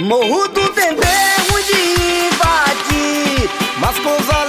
Morro do Dendê, de invadir, mas com os